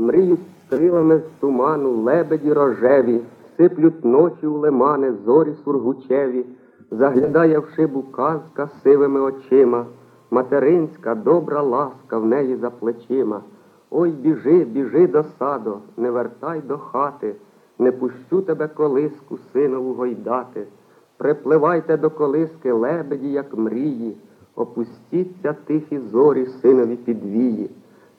Мріють крилами з туману лебеді рожеві, сиплють ночі у лимани, зорі сургучеві, заглядає в шибу казка сивими очима, материнська добра ласка в неї за плечима. Ой, біжи, біжи до саду, не вертай до хати, не пущу тебе колиску, синову гойдати. Припливайте до колиски лебеді, як мрії, опустіться тихі зорі, синові підвії.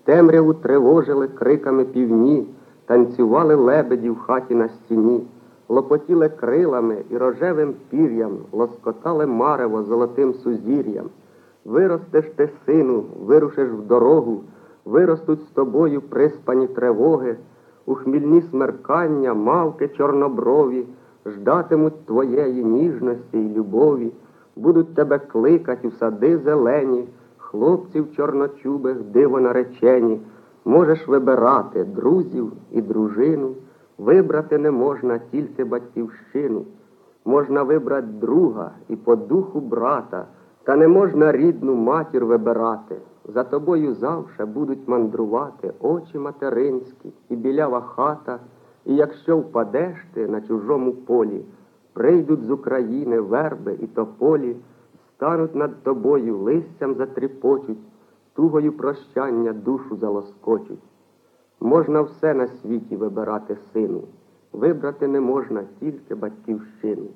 Темряву тривожили криками півні, танцювали лебеді в хаті на стіні, лопотіли крилами і рожевим пір'ям, лоскотали марево золотим сузір'ям. Виростеш ти, сину, вирушиш в дорогу, виростуть з тобою приспані тривоги, у хмільні смеркання, мавки чорноброві, ждатимуть твоєї ніжності й любові, будуть тебе кликать у сади зелені, хлопців чорночубих диво наречені. Можеш вибирати друзів і дружину, вибрати не можна тільки батьківщину. Можна вибрати друга і по духу брата, та не можна рідну матір вибирати. За тобою завше будуть мандрувати очі материнські і білява хата, і якщо впадеш ти на чужому полі, прийдуть з України верби і тополі, стануть над тобою листям затріпочуть, тугою прощання душу залоскочуть. Можна все на світі вибирати сину, вибрати не можна тільки батьківщину.